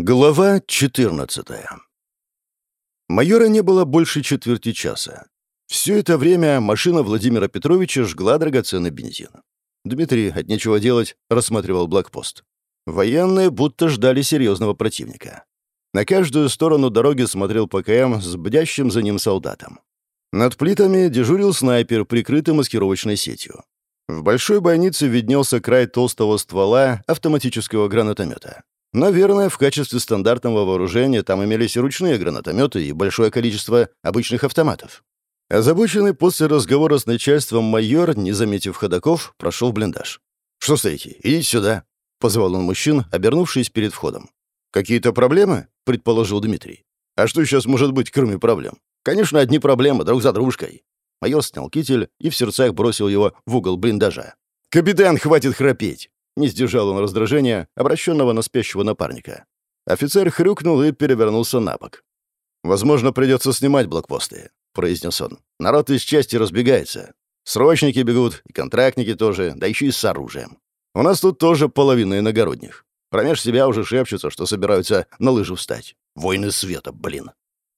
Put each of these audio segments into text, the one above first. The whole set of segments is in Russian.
Глава 14 Майора не было больше четверти часа. Все это время машина Владимира Петровича жгла драгоценный бензин. Дмитрий, от нечего делать, рассматривал блокпост. Военные будто ждали серьезного противника. На каждую сторону дороги смотрел ПКМ с бдящим за ним солдатом. Над плитами дежурил снайпер, прикрытый маскировочной сетью. В большой бойнице виднелся край толстого ствола автоматического гранатомета. Наверное, в качестве стандартного вооружения там имелись ручные гранатометы и большое количество обычных автоматов. Озабоченный после разговора с начальством майор, не заметив ходаков, прошел в блиндаж. «Что стоите? Идите сюда», — позвал он мужчин, обернувшись перед входом. «Какие-то проблемы?» — предположил Дмитрий. «А что сейчас может быть, кроме проблем? Конечно, одни проблемы, друг за дружкой». Майор снял китель и в сердцах бросил его в угол блиндажа. «Капитан, хватит храпеть! Не сдержал он раздражения, обращенного на спящего напарника. Офицер хрюкнул и перевернулся на бок. «Возможно, придется снимать блокпосты», — произнес он. «Народ из части разбегается. Срочники бегут, и контрактники тоже, да еще и с оружием. У нас тут тоже половина иногородних. Промеж себя уже шепчутся, что собираются на лыжу встать. Войны света, блин.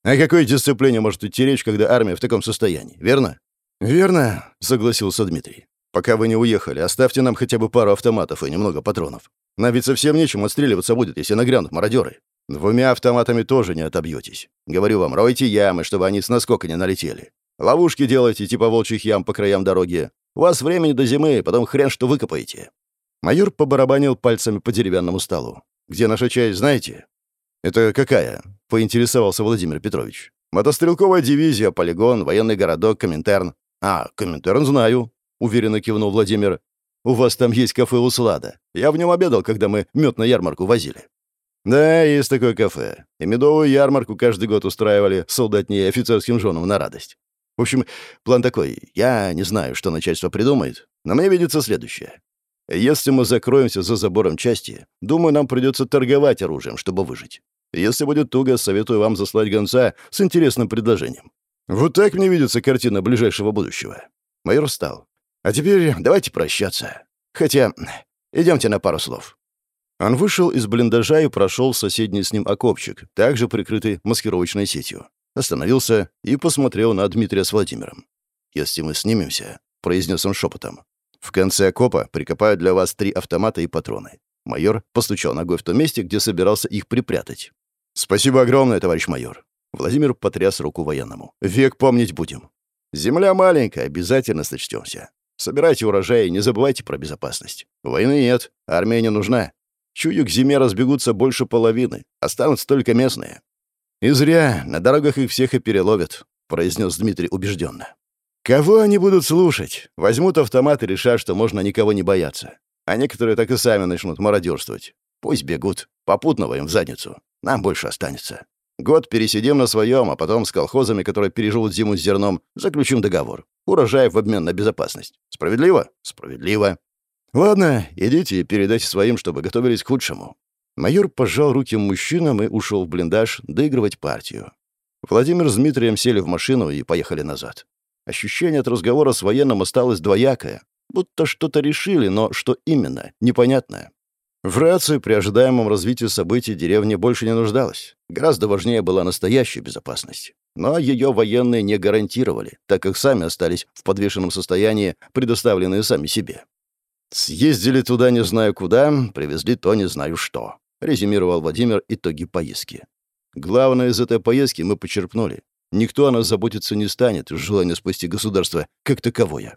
О какой дисциплине может идти речь, когда армия в таком состоянии, верно?» «Верно», — согласился Дмитрий. Пока вы не уехали, оставьте нам хотя бы пару автоматов и немного патронов. Нам ведь совсем нечем отстреливаться будет, если нагрянут мародеры. Двумя автоматами тоже не отобьетесь. Говорю вам, ройте ямы, чтобы они с наскока не налетели. Ловушки делайте, типа волчьих ям по краям дороги. У вас времени до зимы, потом хрен что выкопаете». Майор побарабанил пальцами по деревянному столу. «Где наша часть, знаете?» «Это какая?» — поинтересовался Владимир Петрович. «Мотострелковая дивизия, полигон, военный городок, Коминтерн». «А, Коминтерн знаю», — уверенно кивнул Владимир. «У вас там есть кафе «Услада». Я в нем обедал, когда мы мед на ярмарку возили». «Да, есть такое кафе. И медовую ярмарку каждый год устраивали солдатни и офицерским женам на радость. В общем, план такой. Я не знаю, что начальство придумает, но мне видится следующее. Если мы закроемся за забором части, думаю, нам придется торговать оружием, чтобы выжить. Если будет туго, советую вам заслать гонца с интересным предложением. Вот так мне видится картина ближайшего будущего». Майор встал. А теперь давайте прощаться. Хотя, идемте на пару слов». Он вышел из блиндажа и прошел в соседний с ним окопчик, также прикрытый маскировочной сетью. Остановился и посмотрел на Дмитрия с Владимиром. «Если мы снимемся», — произнес он шепотом, — «в конце окопа прикопаю для вас три автомата и патроны». Майор постучал ногой в том месте, где собирался их припрятать. «Спасибо огромное, товарищ майор». Владимир потряс руку военному. «Век помнить будем. Земля маленькая, обязательно сочтемся. Собирайте урожай и не забывайте про безопасность. Войны нет, армия не нужна. Чую, к зиме разбегутся больше половины, останутся только местные. И зря, на дорогах их всех и переловят, произнес Дмитрий убежденно. Кого они будут слушать? Возьмут автомат и решат, что можно никого не бояться. А некоторые так и сами начнут мародерствовать. Пусть бегут, попутного им в задницу. Нам больше останется. Год пересидим на своем, а потом с колхозами, которые переживут зиму с зерном, заключим договор. Урожай в обмен на безопасность. Справедливо? Справедливо. Ладно, идите и передайте своим, чтобы готовились к худшему. Майор пожал руки мужчинам и ушел в блиндаж доигрывать партию. Владимир с Дмитрием сели в машину и поехали назад. Ощущение от разговора с военным осталось двоякое. Будто что-то решили, но что именно, непонятное. В рации при ожидаемом развитии событий деревня больше не нуждалась. Гораздо важнее была настоящая безопасность. Но ее военные не гарантировали, так как сами остались в подвешенном состоянии, предоставленные сами себе. «Съездили туда не знаю куда, привезли то не знаю что», — резюмировал Владимир итоги поездки. «Главное из этой поездки мы почерпнули. Никто о нас заботиться не станет, желание спасти государство как таковое.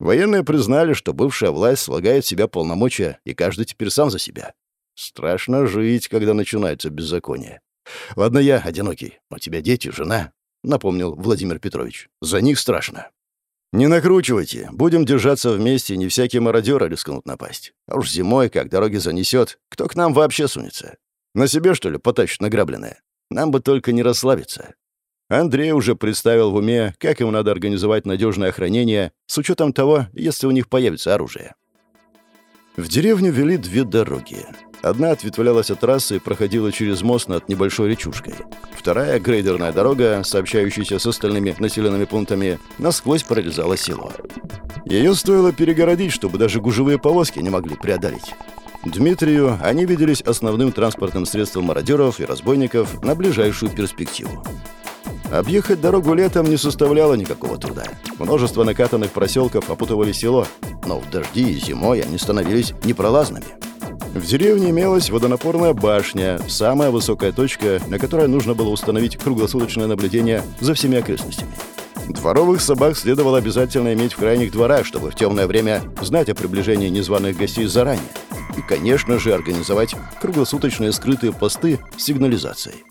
Военные признали, что бывшая власть слагает в себя полномочия, и каждый теперь сам за себя. Страшно жить, когда начинается беззаконие. Ладно, я одинокий, но у тебя дети, жена, — напомнил Владимир Петрович. За них страшно. Не накручивайте, будем держаться вместе, не всякие мародеры рискнут напасть. А уж зимой, как дороги занесет, кто к нам вообще сунется? На себе, что ли, потащат награбленное? Нам бы только не расслабиться. Андрей уже представил в уме, как ему надо организовать надежное охранение с учетом того, если у них появится оружие. В деревню вели две дороги. Одна ответвлялась от трассы и проходила через мост над небольшой речушкой. Вторая, грейдерная дорога, сообщающаяся с остальными населенными пунктами, насквозь прорезала село. Ее стоило перегородить, чтобы даже гужевые повозки не могли преодолеть. Дмитрию они виделись основным транспортным средством мародеров и разбойников на ближайшую перспективу. Объехать дорогу летом не составляло никакого труда. Множество накатанных проселков опутывали село, но в дожди и зимой они становились непролазными. В деревне имелась водонапорная башня, самая высокая точка, на которой нужно было установить круглосуточное наблюдение за всеми окрестностями. Дворовых собак следовало обязательно иметь в крайних дворах, чтобы в темное время знать о приближении незваных гостей заранее. И, конечно же, организовать круглосуточные скрытые посты с сигнализацией.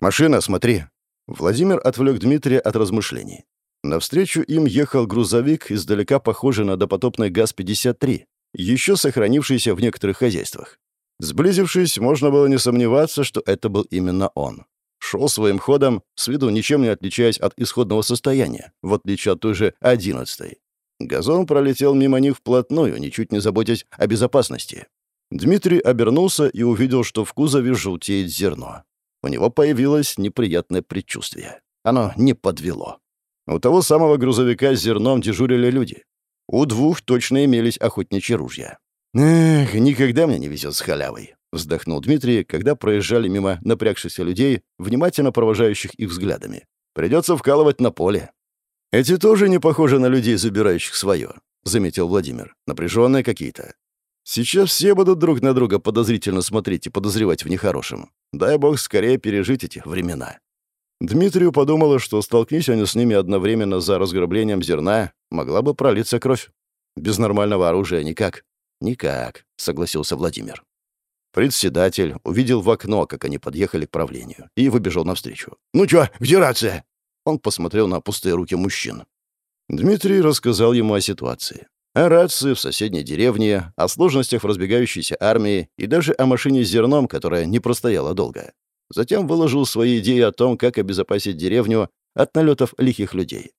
«Машина, смотри!» Владимир отвлек Дмитрия от размышлений. Навстречу им ехал грузовик, издалека похожий на допотопный ГАЗ-53, еще сохранившийся в некоторых хозяйствах. Сблизившись, можно было не сомневаться, что это был именно он. Шел своим ходом, с виду ничем не отличаясь от исходного состояния, в отличие от той же одиннадцатой. Газон пролетел мимо них вплотную, ничуть не заботясь о безопасности. Дмитрий обернулся и увидел, что в кузове желтеет зерно. У него появилось неприятное предчувствие. Оно не подвело. У того самого грузовика с зерном дежурили люди. У двух точно имелись охотничьи ружья. «Эх, никогда мне не везет с халявой», — вздохнул Дмитрий, когда проезжали мимо напрягшихся людей, внимательно провожающих их взглядами. «Придется вкалывать на поле». «Эти тоже не похожи на людей, забирающих свое», — заметил Владимир. «Напряженные какие-то. Сейчас все будут друг на друга подозрительно смотреть и подозревать в нехорошем. Дай бог скорее пережить эти времена». Дмитрию подумала, что столкнись они с ними одновременно за разграблением зерна, могла бы пролиться кровь. Без нормального оружия никак. «Никак», — согласился Владимир. Председатель увидел в окно, как они подъехали к правлению, и выбежал навстречу. «Ну чё, где рация?» Он посмотрел на пустые руки мужчин. Дмитрий рассказал ему о ситуации. О рации в соседней деревне, о сложностях в разбегающейся армии и даже о машине с зерном, которая не простояла долго. Затем выложил свои идеи о том, как обезопасить деревню от налетов лихих людей.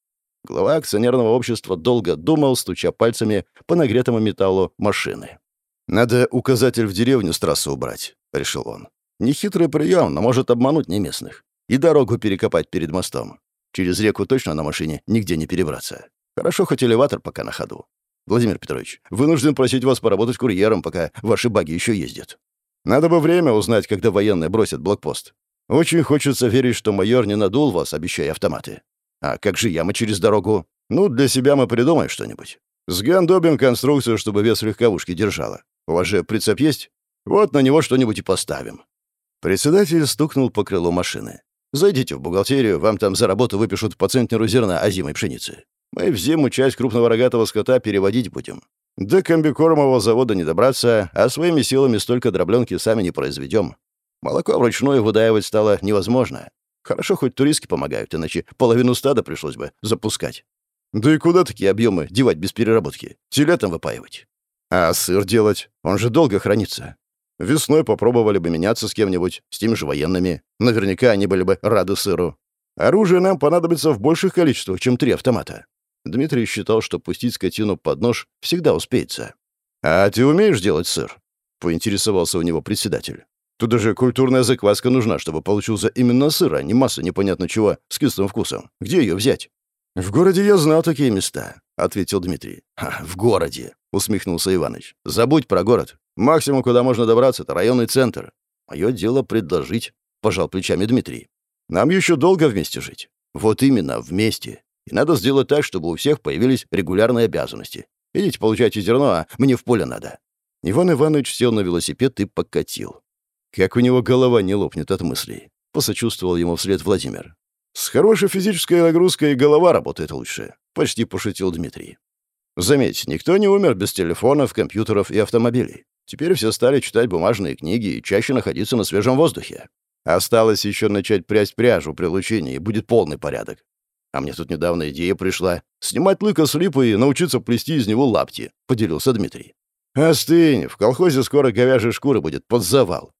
Глава акционерного общества долго думал, стуча пальцами по нагретому металлу машины. «Надо указатель в деревню с трассы убрать», — решил он. «Нехитрый прием, но может обмануть неместных. И дорогу перекопать перед мостом. Через реку точно на машине нигде не перебраться. Хорошо, хоть элеватор пока на ходу. Владимир Петрович, вынужден просить вас поработать курьером, пока ваши баги еще ездят. Надо бы время узнать, когда военные бросят блокпост. Очень хочется верить, что майор не надул вас, обещая автоматы. А как же яма через дорогу? Ну, для себя мы придумаем что-нибудь. Сгандобим конструкцию, чтобы вес легковушки держала. У вас же прицеп есть? Вот на него что-нибудь и поставим». Председатель стукнул по крылу машины. «Зайдите в бухгалтерию, вам там за работу выпишут по центнеру зерна озимой пшеницы. Мы в зиму часть крупного рогатого скота переводить будем. До комбикормового завода не добраться, а своими силами столько дробленки сами не произведем. Молоко вручную выдаивать стало невозможно. Хорошо, хоть туристки помогают, иначе половину стада пришлось бы запускать. Да и куда такие объемы девать без переработки? Телетом выпаивать. А сыр делать? Он же долго хранится. Весной попробовали бы меняться с кем-нибудь, с теми же военными. Наверняка они были бы рады сыру. Оружие нам понадобится в больших количествах, чем три автомата. Дмитрий считал, что пустить скотину под нож всегда успеется. «А ты умеешь делать сыр?» — поинтересовался у него председатель. «Тут даже культурная закваска нужна, чтобы получился именно сыр, а не масса непонятно чего с кислым вкусом. Где ее взять?» «В городе я знал такие места», — ответил Дмитрий. «В городе», — усмехнулся Иваныч. «Забудь про город. Максимум, куда можно добраться, — это районный центр. Мое дело предложить», — пожал плечами Дмитрий. «Нам еще долго вместе жить». «Вот именно, вместе. И надо сделать так, чтобы у всех появились регулярные обязанности. Идите, получайте зерно, а мне в поле надо». Иван Иванович сел на велосипед и покатил. Как у него голова не лопнет от мыслей. Посочувствовал ему вслед Владимир. «С хорошей физической нагрузкой голова работает лучше», — почти пошутил Дмитрий. Заметь, никто не умер без телефонов, компьютеров и автомобилей. Теперь все стали читать бумажные книги и чаще находиться на свежем воздухе. Осталось еще начать прясть пряжу при лучине, и будет полный порядок. А мне тут недавно идея пришла. Снимать лыка с липы и научиться плести из него лапти», — поделился Дмитрий. «Остынь, в колхозе скоро говяжья шкура будет под завал».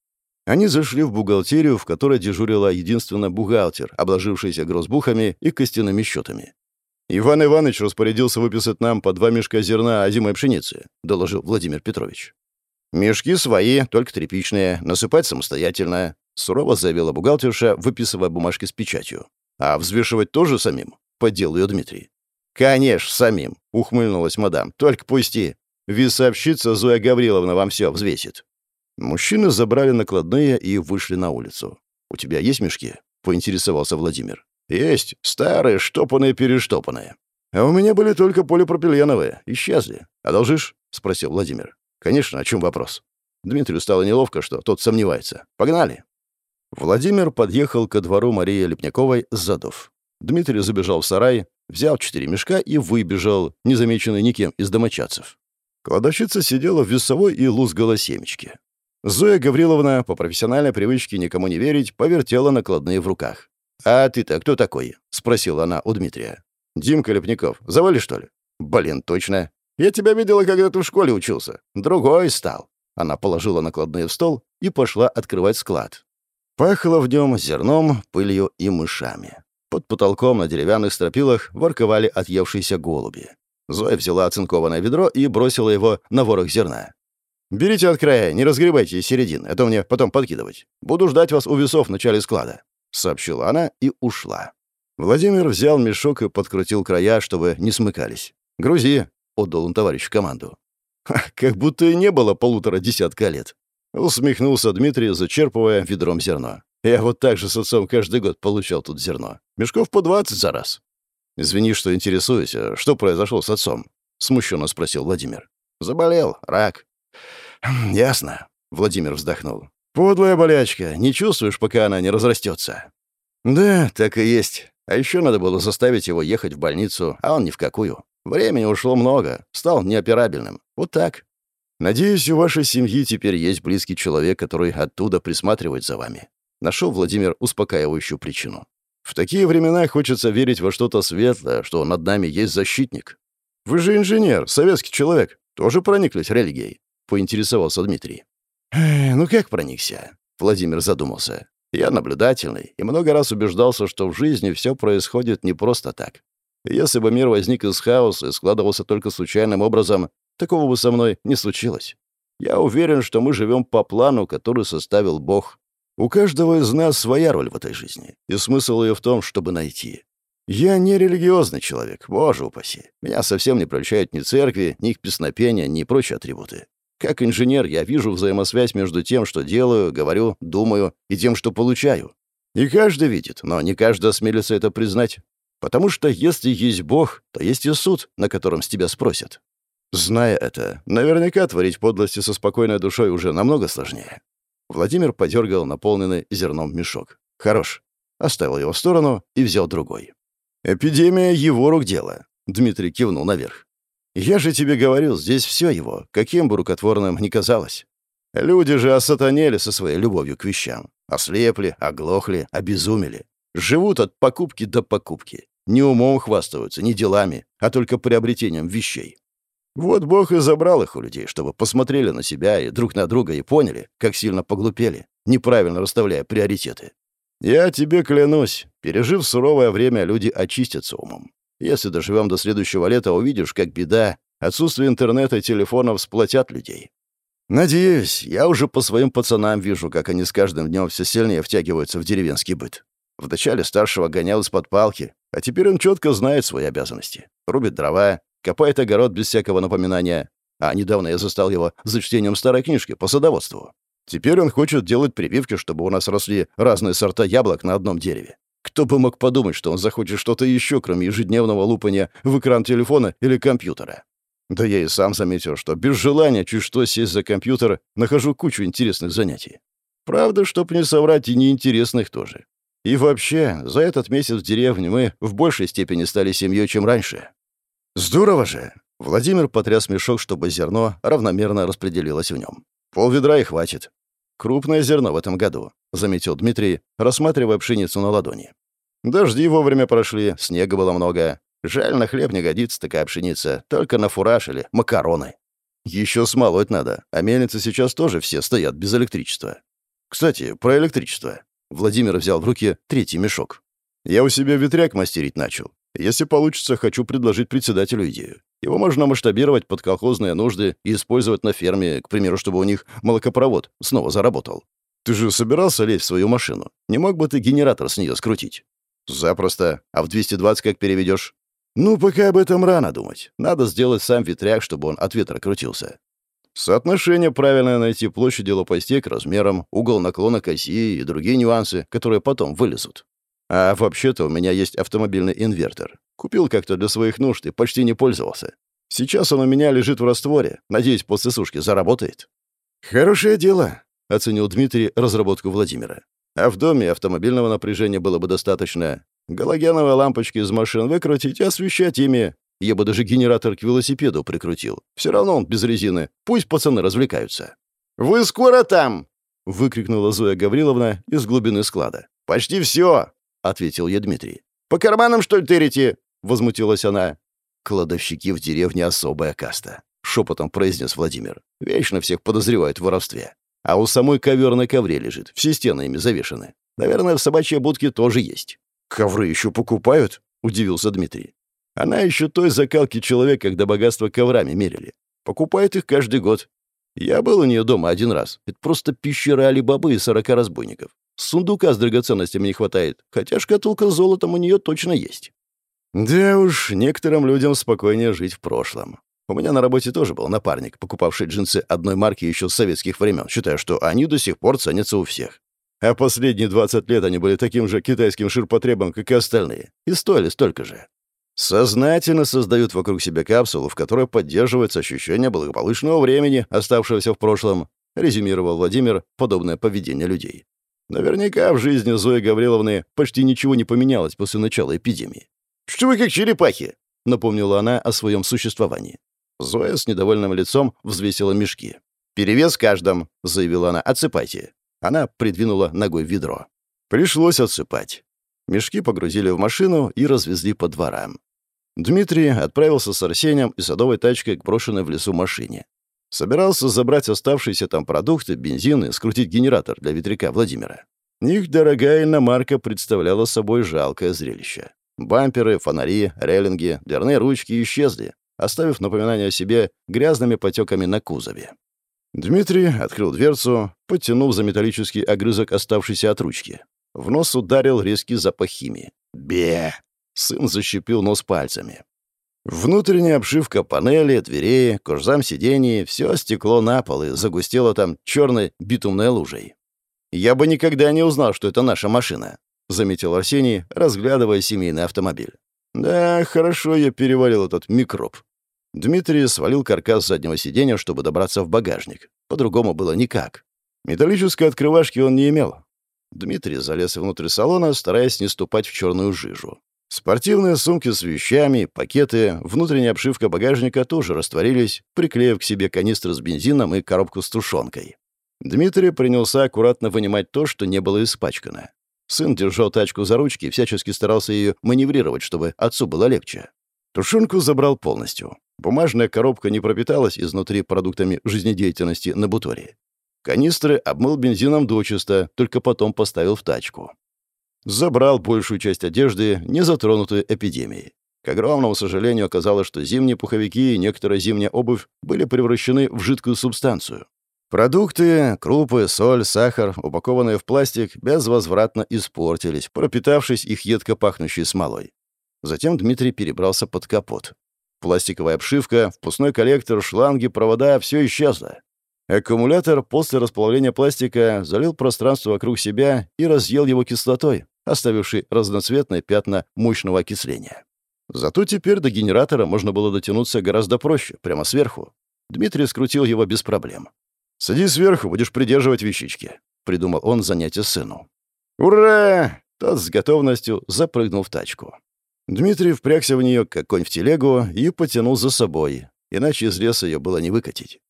Они зашли в бухгалтерию, в которой дежурила единственно бухгалтер, обложившийся грозбухами и костяными счетами. «Иван Иванович распорядился выписать нам по два мешка зерна озимой пшеницы», — доложил Владимир Петрович. «Мешки свои, только тряпичные, насыпать самостоятельно», — сурово заявила бухгалтерша, выписывая бумажки с печатью. «А взвешивать тоже самим?» — поддел ее Дмитрий. «Конечно, самим», — ухмыльнулась мадам. «Только пусти. Весовщица Зоя Гавриловна вам все взвесит». Мужчины забрали накладные и вышли на улицу. «У тебя есть мешки?» — поинтересовался Владимир. «Есть. Старые, штопанные-перештопанные. А у меня были только полипропиленовые. Исчезли. Одолжишь?» — спросил Владимир. «Конечно, о чем вопрос?» Дмитрию стало неловко, что тот сомневается. «Погнали!» Владимир подъехал ко двору Марии Лепняковой с задов. Дмитрий забежал в сарай, взял четыре мешка и выбежал, незамеченный никем из домочадцев. Кладовщица сидела в весовой и лузгала семечки. Зоя Гавриловна, по профессиональной привычке никому не верить, повертела накладные в руках. «А ты-то кто такой?» — спросила она у Дмитрия. «Димка Лепников. Завали, что ли?» «Блин, точно. Я тебя видела, когда ты в школе учился. Другой стал». Она положила накладные в стол и пошла открывать склад. Пахло в нем зерном, пылью и мышами. Под потолком на деревянных стропилах ворковали отъевшиеся голуби. Зоя взяла оцинкованное ведро и бросила его на ворох зерна. «Берите от края, не разгребайте из середин, это мне потом подкидывать. Буду ждать вас у весов в начале склада», — сообщила она и ушла. Владимир взял мешок и подкрутил края, чтобы не смыкались. «Грузи», — отдал он товарищу команду. «Как будто и не было полутора десятка лет», Усмехнулся Дмитрий, зачерпывая ведром зерно. Я вот так же с отцом каждый год получал тут зерно. Мешков по двадцать за раз. «Извини, что интересуюсь. А что произошло с отцом?» — смущенно спросил Владимир. «Заболел. Рак». «Хм, «Ясно», — Владимир вздохнул. «Подлая болячка. Не чувствуешь, пока она не разрастется». «Да, так и есть. А еще надо было заставить его ехать в больницу, а он ни в какую. Времени ушло много. Стал неоперабельным. Вот так. Надеюсь, у вашей семьи теперь есть близкий человек, который оттуда присматривает за вами. Нашел Владимир успокаивающую причину. В такие времена хочется верить во что-то светлое, что над нами есть защитник. Вы же инженер, советский человек. Тоже прониклись религией? Поинтересовался Дмитрий. «Ну как проникся?» Владимир задумался. «Я наблюдательный и много раз убеждался, что в жизни все происходит не просто так. Если бы мир возник из хаоса и складывался только случайным образом, Такого бы со мной не случилось. Я уверен, что мы живем по плану, который составил Бог. У каждого из нас своя роль в этой жизни, и смысл ее в том, чтобы найти. Я не религиозный человек, боже упаси. Меня совсем не прельщают ни церкви, ни их песнопения, ни прочие атрибуты. Как инженер я вижу взаимосвязь между тем, что делаю, говорю, думаю, и тем, что получаю. И каждый видит, но не каждый осмелится это признать. Потому что если есть Бог, то есть и суд, на котором с тебя спросят. Зная это, наверняка творить подлости со спокойной душой уже намного сложнее. Владимир подергал наполненный зерном мешок. Хорош. Оставил его в сторону и взял другой. «Эпидемия — его рук дело», — Дмитрий кивнул наверх. «Я же тебе говорил, здесь все его, каким бы рукотворным ни казалось. Люди же осатанели со своей любовью к вещам. Ослепли, оглохли, обезумели. Живут от покупки до покупки. Не умом хвастаются, не делами, а только приобретением вещей. Вот Бог и забрал их у людей, чтобы посмотрели на себя и друг на друга и поняли, как сильно поглупели, неправильно расставляя приоритеты. Я тебе клянусь, пережив суровое время, люди очистятся умом. Если доживем до следующего лета, увидишь, как беда, отсутствие интернета и телефонов сплотят людей. Надеюсь, я уже по своим пацанам вижу, как они с каждым днем все сильнее втягиваются в деревенский быт. Вначале старшего гонял из-под палки, а теперь он четко знает свои обязанности. Рубит дрова, Копает огород без всякого напоминания. А недавно я застал его за чтением старой книжки по садоводству. Теперь он хочет делать прививки, чтобы у нас росли разные сорта яблок на одном дереве. Кто бы мог подумать, что он захочет что-то еще, кроме ежедневного лупания в экран телефона или компьютера. Да я и сам заметил, что без желания чуть что сесть за компьютер нахожу кучу интересных занятий. Правда, чтоб не соврать, и неинтересных тоже. И вообще, за этот месяц в деревне мы в большей степени стали семьей, чем раньше. «Здорово же!» Владимир потряс мешок, чтобы зерно равномерно распределилось в нем. «Пол ведра и хватит». «Крупное зерно в этом году», — заметил Дмитрий, рассматривая пшеницу на ладони. «Дожди вовремя прошли, снега было много. Жаль, на хлеб не годится такая пшеница, только на фураж или макароны. Еще смолоть надо, а мельницы сейчас тоже все стоят без электричества. Кстати, про электричество. Владимир взял в руки третий мешок. Я у себя ветряк мастерить начал. Если получится, хочу предложить председателю идею. Его можно масштабировать под колхозные нужды и использовать на ферме, к примеру, чтобы у них молокопровод снова заработал. Ты же собирался лезть в свою машину. Не мог бы ты генератор с нее скрутить? Запросто. А в 220 как переведешь? Ну, пока об этом рано думать. Надо сделать сам ветряк, чтобы он от ветра крутился. Соотношение правильное найти площади лопастей к размерам, угол наклона к оси и другие нюансы, которые потом вылезут. А вообще-то у меня есть автомобильный инвертор. Купил как-то для своих нужд и почти не пользовался. Сейчас он у меня лежит в растворе. Надеюсь, после сушки заработает. «Хорошее дело», — оценил Дмитрий разработку Владимира. «А в доме автомобильного напряжения было бы достаточно. Галогеновые лампочки из машин выкрутить и освещать ими. Я бы даже генератор к велосипеду прикрутил. Все равно он без резины. Пусть пацаны развлекаются». «Вы скоро там?» — выкрикнула Зоя Гавриловна из глубины склада. «Почти все», — ответил я Дмитрий. «По карманам, что ли, тырите?» — возмутилась она. «Кладовщики в деревне особая каста», — шепотом произнес Владимир. «Вечно всех подозревают в воровстве. А у самой ковер на ковре лежит, все стены ими завешаны. Наверное, в собачьей будке тоже есть». «Ковры еще покупают?» — удивился Дмитрий. «Она еще той закалки человек, когда богатство коврами мерили. Покупает их каждый год. Я был у нее дома один раз. Это просто пещера Али-Бабы и сорока разбойников. Сундука с драгоценностями не хватает, хотя шкатулка с золотом у нее точно есть. Да уж, некоторым людям спокойнее жить в прошлом. У меня на работе тоже был напарник, покупавший джинсы одной марки еще с советских времен, считая, что они до сих пор ценятся у всех. А последние 20 лет они были таким же китайским ширпотребом, как и остальные, и стоили столько же. Сознательно создают вокруг себя капсулу, в которой поддерживается ощущение благополучного времени, оставшегося в прошлом, резюмировал Владимир подобное поведение людей. Наверняка в жизни Зои Гавриловны почти ничего не поменялось после начала эпидемии. «Что вы как черепахи?» — напомнила она о своем существовании. Зоя с недовольным лицом взвесила мешки. «Перевес каждом», — заявила она. «Отсыпайте». Она придвинула ногой ведро. Пришлось отсыпать. Мешки погрузили в машину и развезли по дворам. Дмитрий отправился с Арсением и садовой тачкой к брошенной в лесу машине. Собирался забрать оставшиеся там продукты, бензин и скрутить генератор для ветряка Владимира. Их дорогая иномарка представляла собой жалкое зрелище. Бамперы, фонари, рейлинги, дверные ручки исчезли, оставив напоминание о себе грязными потеками на кузове. Дмитрий открыл дверцу, подтянув за металлический огрызок, оставшийся от ручки. В нос ударил резкий запах химии. «Бе!» Сын защипил нос пальцами. Внутренняя обшивка панели, дверей, кожзам сидений — все стекло на пол и загустело там черной битумной лужей. «Я бы никогда не узнал, что это наша машина», — заметил Арсений, разглядывая семейный автомобиль. «Да, хорошо я перевалил этот микроб». Дмитрий свалил каркас заднего сиденья, чтобы добраться в багажник. По-другому было никак. Металлической открывашки он не имел. Дмитрий залез внутрь салона, стараясь не ступать в черную жижу. Спортивные сумки с вещами, пакеты, внутренняя обшивка багажника тоже растворились, приклеив к себе канистры с бензином и коробку с тушенкой. Дмитрий принялся аккуратно вынимать то, что не было испачкано. Сын держал тачку за ручки и всячески старался ее маневрировать, чтобы отцу было легче. Тушенку забрал полностью. Бумажная коробка не пропиталась изнутри продуктами жизнедеятельности на буторе. Канистры обмыл бензином дочисто, только потом поставил в тачку. Забрал большую часть одежды, не затронутой эпидемией. К огромному сожалению, оказалось, что зимние пуховики и некоторая зимняя обувь были превращены в жидкую субстанцию. Продукты, крупы, соль, сахар, упакованные в пластик, безвозвратно испортились, пропитавшись их едко пахнущей смолой. Затем Дмитрий перебрался под капот. Пластиковая обшивка, впускной коллектор, шланги, провода — все исчезло. Аккумулятор после расплавления пластика залил пространство вокруг себя и разъел его кислотой, оставившей разноцветные пятна мощного окисления. Зато теперь до генератора можно было дотянуться гораздо проще, прямо сверху. Дмитрий скрутил его без проблем. «Садись сверху, будешь придерживать вещички», — придумал он занятие сыну. «Ура!» — тот с готовностью запрыгнул в тачку. Дмитрий впрягся в нее, как конь в телегу, и потянул за собой, иначе из леса ее было не выкатить.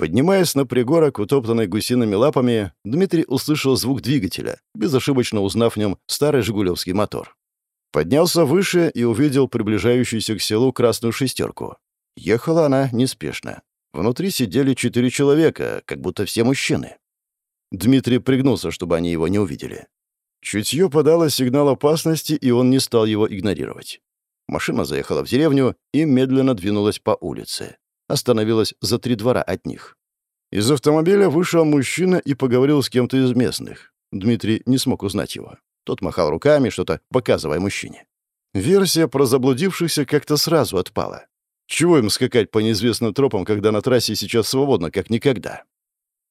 Поднимаясь на пригорок, утоптанный гусиными лапами, Дмитрий услышал звук двигателя, безошибочно узнав в нем старый «Жигулевский» мотор. Поднялся выше и увидел приближающуюся к селу красную шестерку. Ехала она неспешно. Внутри сидели четыре человека, как будто все мужчины. Дмитрий пригнулся, чтобы они его не увидели. Чутье подало сигнал опасности, и он не стал его игнорировать. Машина заехала в деревню и медленно двинулась по улице остановилась за три двора от них. Из автомобиля вышел мужчина и поговорил с кем-то из местных. Дмитрий не смог узнать его. Тот махал руками, что-то показывая мужчине. Версия про заблудившихся как-то сразу отпала. Чего им скакать по неизвестным тропам, когда на трассе сейчас свободно, как никогда?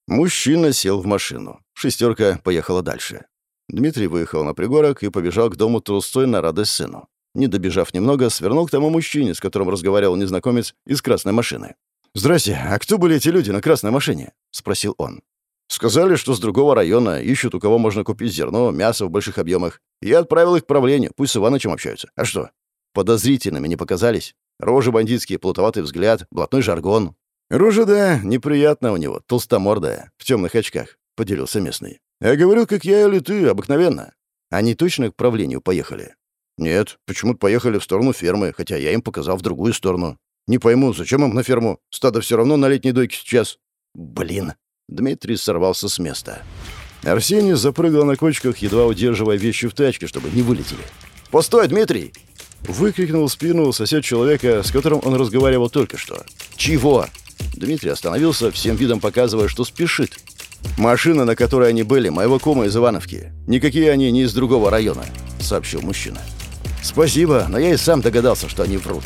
Мужчина сел в машину. Шестерка поехала дальше. Дмитрий выехал на пригорок и побежал к дому трустой на радость сыну. Не добежав немного, свернул к тому мужчине, с которым разговаривал незнакомец из красной машины. «Здрасте, а кто были эти люди на красной машине?» — спросил он. «Сказали, что с другого района ищут, у кого можно купить зерно, мясо в больших объемах. Я отправил их к правлению, пусть с Иванычем общаются. А что? Подозрительными не показались? Рожи бандитские, плутоватый взгляд, блатной жаргон». «Рожа, да, неприятно у него, толстомордая, в темных очках», — поделился местный. «Я говорил, как я или ты, обыкновенно. Они точно к правлению поехали?» «Нет, почему-то поехали в сторону фермы, хотя я им показал в другую сторону. Не пойму, зачем им на ферму? Стадо все равно на летней дойке сейчас». «Блин!» Дмитрий сорвался с места. Арсений запрыгал на кочках, едва удерживая вещи в тачке, чтобы не вылетели. «Постой, Дмитрий!» Выкрикнул в спину сосед человека, с которым он разговаривал только что. «Чего?» Дмитрий остановился, всем видом показывая, что спешит. «Машина, на которой они были, моего кума из Ивановки. Никакие они не из другого района», — сообщил мужчина. «Спасибо, но я и сам догадался, что они врут».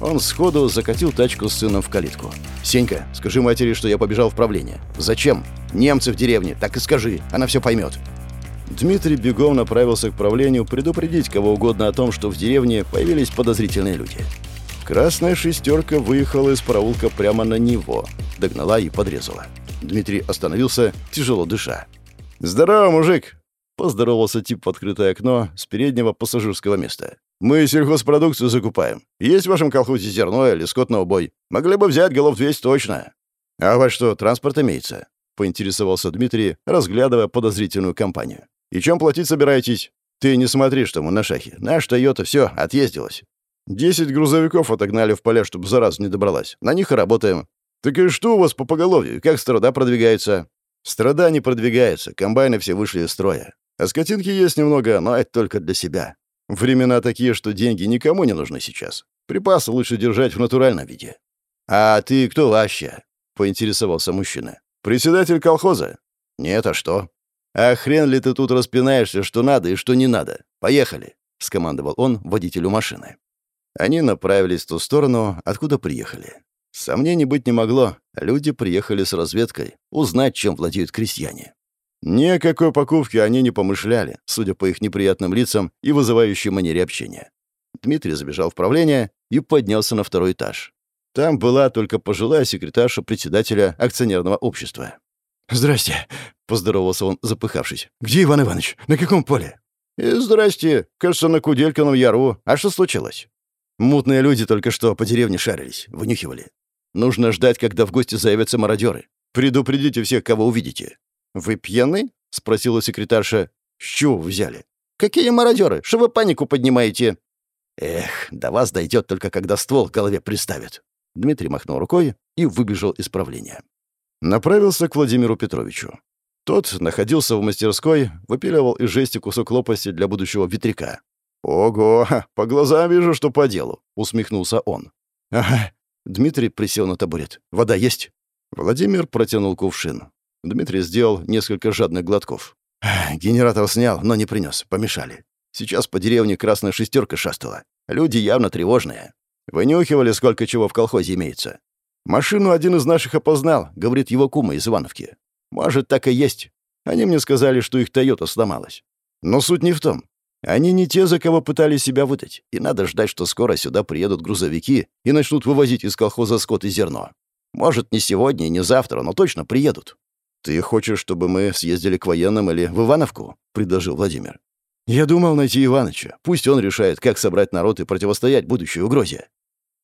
Он сходу закатил тачку с сыном в калитку. «Сенька, скажи матери, что я побежал в правление». «Зачем? Немцы в деревне, так и скажи, она все поймет». Дмитрий бегом направился к правлению предупредить кого угодно о том, что в деревне появились подозрительные люди. Красная шестерка выехала из проулка прямо на него, догнала и подрезала. Дмитрий остановился, тяжело дыша. «Здорово, мужик!» — поздоровался тип в открытое окно с переднего пассажирского места. «Мы сельхозпродукцию закупаем. Есть в вашем колхозе зерно или скот на убой. Могли бы взять голов 200 точно». «А вас что, транспорт имеется?» — поинтересовался Дмитрий, разглядывая подозрительную компанию. «И чем платить собираетесь?» «Ты не смотри, что мы на шахе. Наш Тойота все, отъездилась. Десять грузовиков отогнали в поля, чтобы зараза не добралась. На них и работаем. Так и что у вас по поголовью? Как страда продвигается?» «Страда не продвигается. Комбайны все вышли из строя. А скотинки есть немного, но это только для себя. Времена такие, что деньги никому не нужны сейчас. Припасы лучше держать в натуральном виде. «А ты кто вообще?» — поинтересовался мужчина. «Председатель колхоза?» «Нет, а что?» «А хрен ли ты тут распинаешься, что надо и что не надо? Поехали!» — скомандовал он водителю машины. Они направились в ту сторону, откуда приехали. Сомнений быть не могло. Люди приехали с разведкой, узнать, чем владеют крестьяне. Ни о какой покупке они не помышляли, судя по их неприятным лицам и вызывающей манере общения. Дмитрий забежал в правление и поднялся на второй этаж. Там была только пожилая секретарша председателя акционерного общества. «Здрасте», — поздоровался он, запыхавшись. «Где Иван Иванович? На каком поле?» «И «Э, здрасте. Кажется, на Куделькином яру. А что случилось?» Мутные люди только что по деревне шарились, вынюхивали. Нужно ждать, когда в гости заявятся мародеры. Предупредите всех, кого увидите. «Вы пьяны?» — спросила секретарша. «С чего взяли?» «Какие мародеры? Что вы панику поднимаете?» «Эх, до вас дойдет только когда ствол к голове приставят». Дмитрий махнул рукой и выбежал из правления. Направился к Владимиру Петровичу. Тот находился в мастерской, выпиливал из жести кусок лопасти для будущего ветряка. «Ого, по глазам вижу, что по делу», — усмехнулся он. «Ага». Дмитрий присел на табурет. «Вода есть?» Владимир протянул кувшин. Дмитрий сделал несколько жадных глотков. «Генератор снял, но не принес. Помешали. Сейчас по деревне красная шестерка шастала. Люди явно тревожные. Вынюхивали, сколько чего в колхозе имеется. Машину один из наших опознал, говорит его кума из Ивановки. Может, так и есть. Они мне сказали, что их Тойота сломалась. Но суть не в том. Они не те, за кого пытались себя выдать, и надо ждать, что скоро сюда приедут грузовики и начнут вывозить из колхоза скот и зерно. Может, не сегодня и не завтра, но точно приедут. «Ты хочешь, чтобы мы съездили к военным или в Ивановку?» — предложил Владимир. «Я думал найти Иваныча. Пусть он решает, как собрать народ и противостоять будущей угрозе».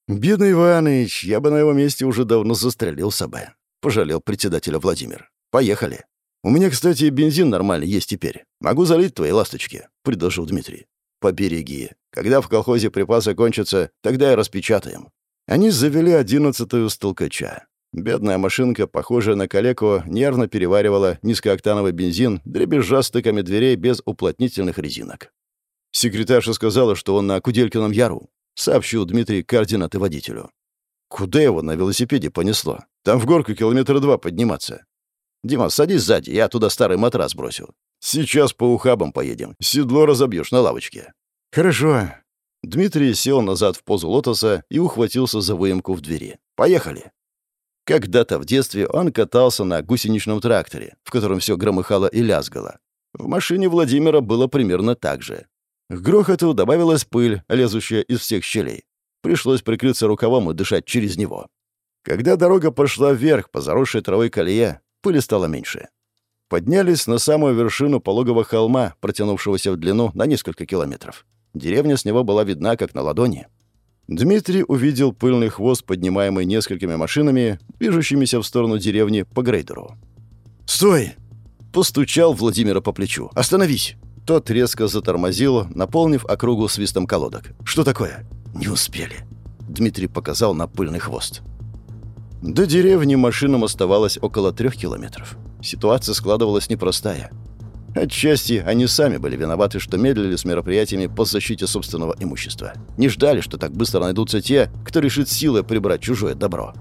«Бедный Иваныч, я бы на его месте уже давно застрелился бы», — пожалел председателя Владимир. «Поехали. У меня, кстати, бензин нормальный есть теперь. Могу залить твои ласточки», — предложил Дмитрий. «Побереги. Когда в колхозе припасы кончатся, тогда и распечатаем». Они завели одиннадцатую столкача. Бедная машинка, похожая на калеку, нервно переваривала низкооктановый бензин, дребезжа стыками дверей без уплотнительных резинок. Секретарша сказала, что он на Куделькином яру. Сообщил Дмитрий координаты водителю. Куда его на велосипеде понесло? Там в горку километра два подниматься. Дима, садись сзади, я туда старый матрас бросил. Сейчас по ухабам поедем. Седло разобьешь на лавочке. Хорошо. Дмитрий сел назад в позу лотоса и ухватился за выемку в двери. «Поехали!» Когда-то в детстве он катался на гусеничном тракторе, в котором все громыхало и лязгало. В машине Владимира было примерно так же. К грохоту добавилась пыль, лезущая из всех щелей. Пришлось прикрыться рукавом и дышать через него. Когда дорога пошла вверх по заросшей травой колее, пыли стало меньше. Поднялись на самую вершину пологого холма, протянувшегося в длину на несколько километров. Деревня с него была видна, как на ладони. Дмитрий увидел пыльный хвост, поднимаемый несколькими машинами, движущимися в сторону деревни по грейдеру. «Стой!» Постучал Владимира по плечу. «Остановись!» Тот резко затормозил, наполнив округу свистом колодок. «Что такое?» «Не успели». Дмитрий показал на пыльный хвост. До деревни машинам оставалось около трех километров. Ситуация складывалась непростая. Отчасти они сами были виноваты, что медлили с мероприятиями по защите собственного имущества. Не ждали, что так быстро найдутся те, кто решит силой прибрать чужое добро.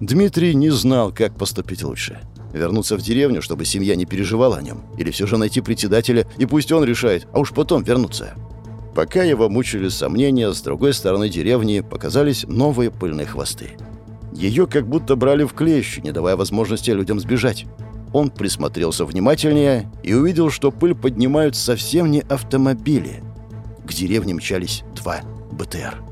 Дмитрий не знал, как поступить лучше. Вернуться в деревню, чтобы семья не переживала о нем, или все же найти председателя, и пусть он решает, а уж потом вернуться. Пока его мучили сомнения, с другой стороны деревни показались новые пыльные хвосты. Ее как будто брали в клещи, не давая возможности людям сбежать. Он присмотрелся внимательнее и увидел, что пыль поднимают совсем не автомобили. К деревне мчались два БТР.